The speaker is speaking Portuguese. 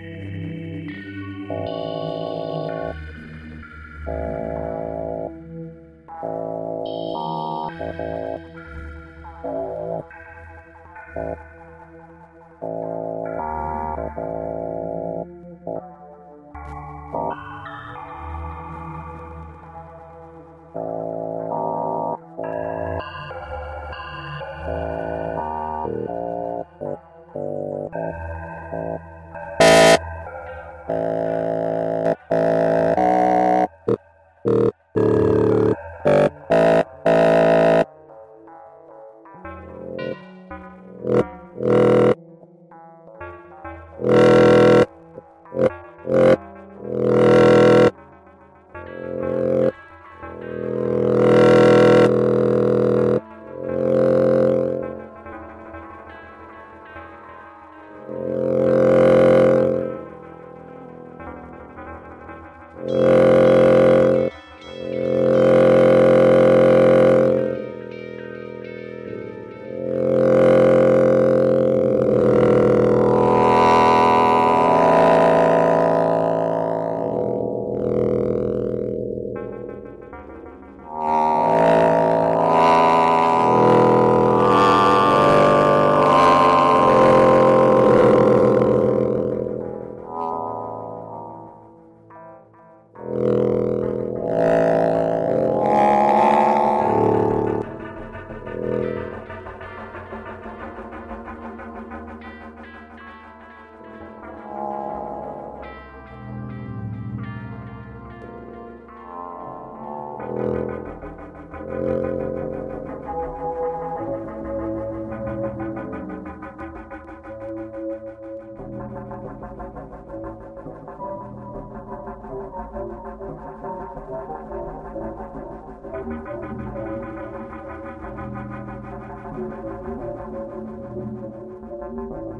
Música you